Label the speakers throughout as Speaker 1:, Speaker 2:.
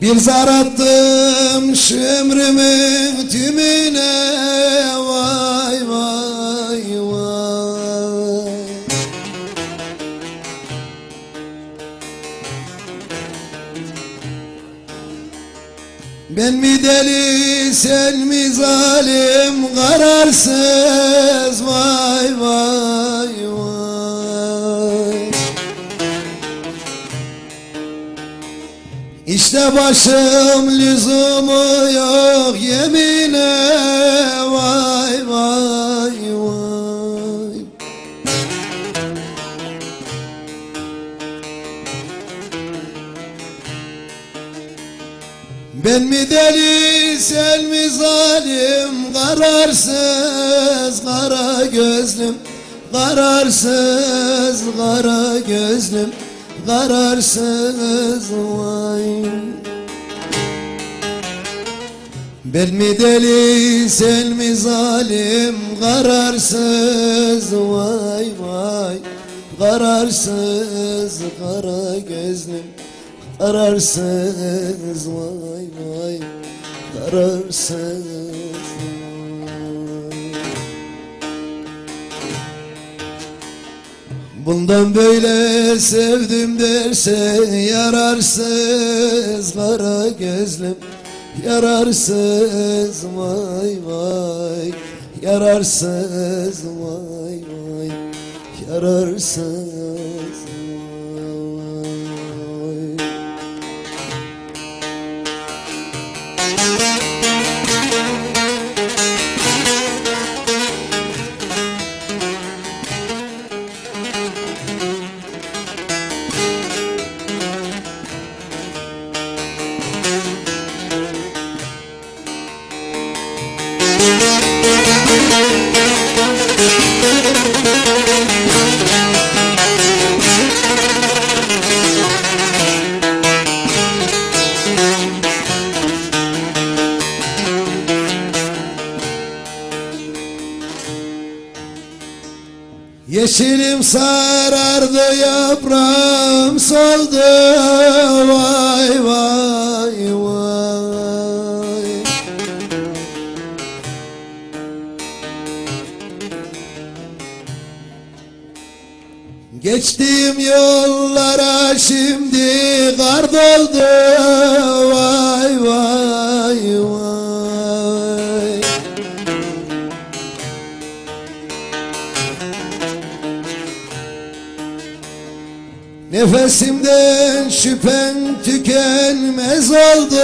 Speaker 1: Bir zar attım şömrümün tümüne Vay vay vay. Ben mi deli sen mi zalim kararsız. Vay vay İşte başım lüzumu yok yemine Vay vay vay. Ben mi deli sen mi zalim? Kararsız kara gözlüm. Kararsız kara gözlüm Kararsız vay Ben mi deli sen mi zalim? Kararsız vay vay. Kararsız kara gözlüm. Kararsız vay vay. Kararsız Bundan böyle sevdim derse yararsız kara gözlüm Yararsız vay vay Yararsız vay vay Yararsız Yeşilim sarardı yaprağım soldu. Vay vay vay. Geçtiğim yollara şimdi kar doldu. Vay Nefesimden şüphen tükenmez oldu.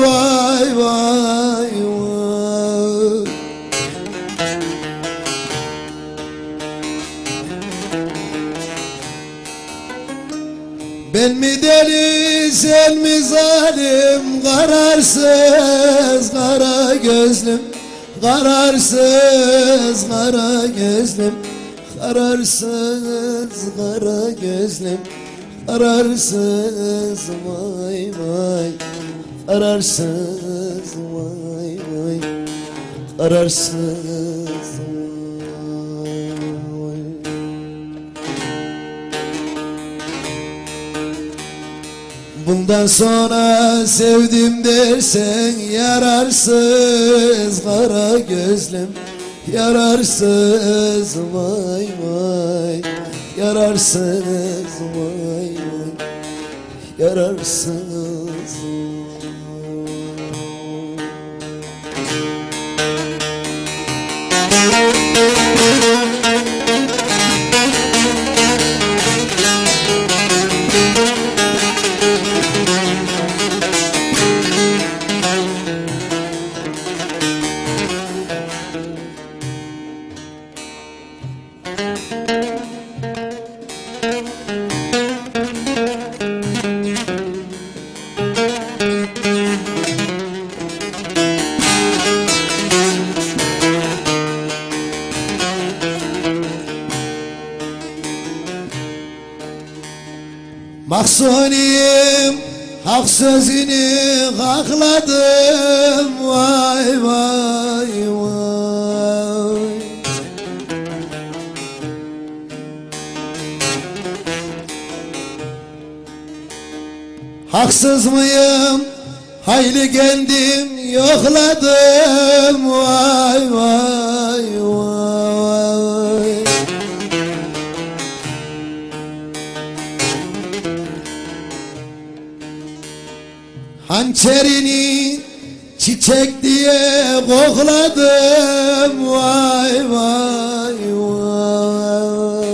Speaker 1: Vay vay vay. Ben mi deli sen mi zalim? Kararsız kara gözlüm. Kararsız kara gözlüm Kararsız kara gözlüm Kararsız vay vay. Kararsız vay vay vay Bundan sonra sevdim dersen yararsız kara gözlüm Yararsız vay vay. Yararsız vay vay. Yararsız Mahsuniyim hak sözünü hakladım vay vay vay. Haksız mıyım? Hayli kendim yokladım. Vay vay vay Hançerini çiçek diye kokladım. Vay vay vay.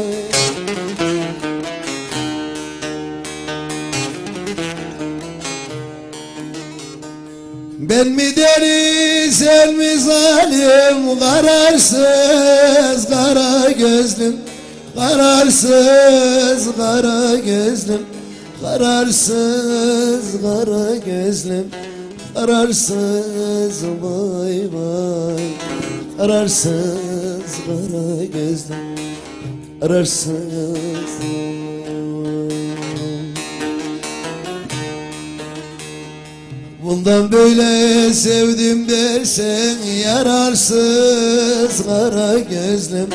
Speaker 1: Ben mi deli sen mi zalim? Kararsız kara gözlüm. Kararsız kara gözlüm Kararsız kara gözlüm Kararsız vay vay. Kararsız kara gözlüm Kararsız Bundan böyle sevdim dersen yararsız kara gözlüm